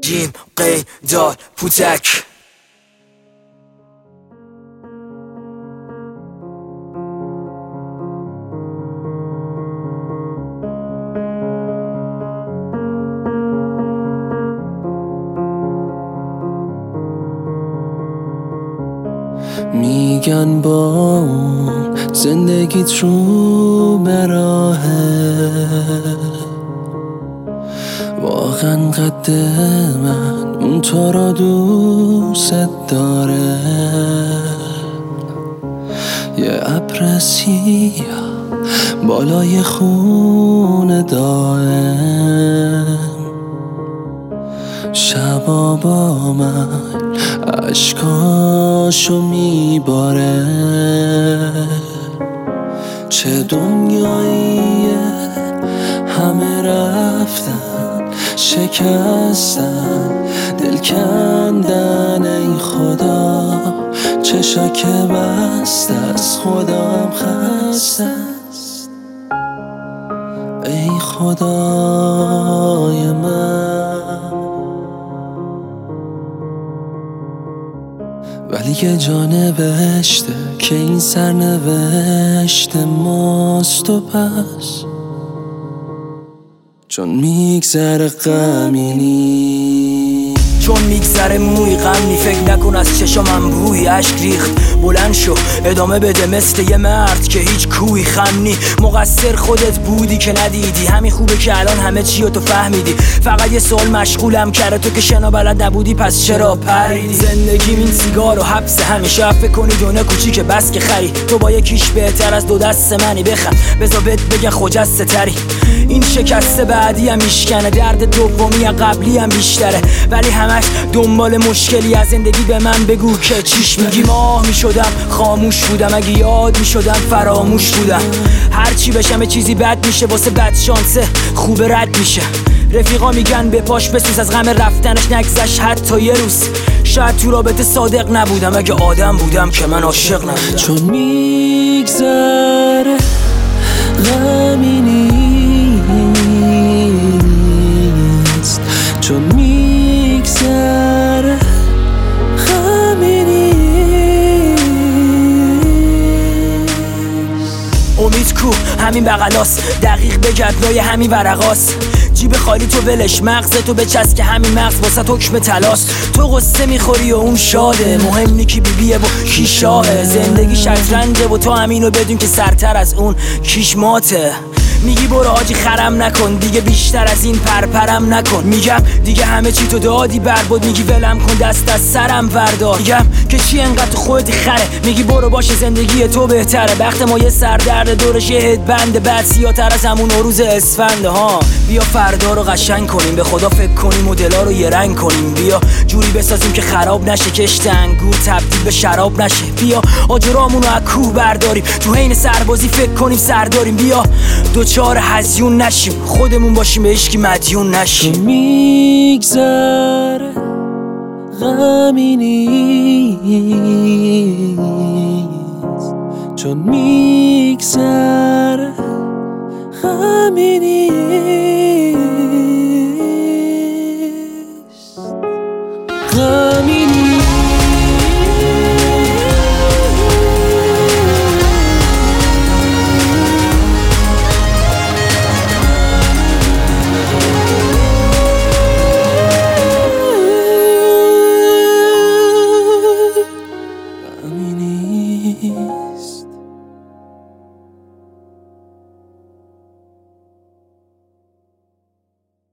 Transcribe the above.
جیم قیدال پوتک. میگن با اون زندگیت رو براهه. واقعا قد من اون تو را دوست داره. یه ابر بالای خون دائم. شبا با من عشقاشو میباره. چه دنیاییه همه رفتن. شکستن دل کندن ای خدا. چشا که بست از خودم خسته است. ای خدای من. ولی یه جا نوشته که این سرنوشت ماست و پس. چون میگذره غمینی. چون میگذره موی غم فکر نکن از چشامم بوی اشک ریخت. بلند شو ادامه بده مثل یه مرد که هیچ کوی خمنی مقصر خودت بودی که ندیدی. همین خوبه که الان همه چی تو فهمیدی. فقط یه سوال مشغولم کرده تو که شنا بلد نبودی پس چرا پریدی؟ زندگی این سیگار و حبس همیشه فکر کنی دونه کوچیک بس که خری. تو با یکیش بهتر از دو دست منی. بخند بزا بهت بگه خجسته تری. این شکسته بعدی هم میشکنه. درد دومی قبلی هم بیشتره. ولی همش دنبال مشکلی از زندگی به من بگو که چیش میگی. ماه می‌شدم خاموش بودم. اگه یاد می‌شدم فراموش بودم. هرچی بشم چیزی بد میشه. واسه بد شانسه خوب رد میشه. رفیقا میگن به پاش بسوز. از غم رفتنش نگذش حتی یه روز. شاید تو رابطه صادق نبودم. اگه آدم بودم که من عاشق نبودم. چون میگذره امید کو همین بغلاس. دقیق بگرد لای همین ورقاس جیب خالی تو ولش مغز تو بچست که همین مغز واسه حکم تلاس تو قصه می‌خوری و اون شاده. مهم نی کی بیبیه و کی شاهه زندگی شطرنجه و تو همینو بدون که سرتر از اون کیش ماته. میگی برو آجی خرم نکن دیگه بیشتر از این پرپرم نکن. میگم دیگه همه چی تو دادی برباد میگی ولم کن دست از سرم وردار میگم که چی انقدر تو خودت خره؟ میگی برو باشه زندگی تو بهتره. وقت ما یه سردرد دورش یه هدبند بعد سیاتر از همون روز اسفند ها. بیا فردا رو قشنگ کنیم به خدا فکر کنیم و دلا رو یه رنگ کنیم. بیا جوری بسازیم که خراب نشه کشت انگور تبدیل به شراب نشه. بیا آجرامون رو از کوه برداریم تو حین سربازی فکر کنیم سرداریم. بیا دوچار هزیون نشیم. خودمون باشیم به هیچکی مدیون نشیم. چون میگذره غمی نیست. چون میگذره غمی نیست. 你。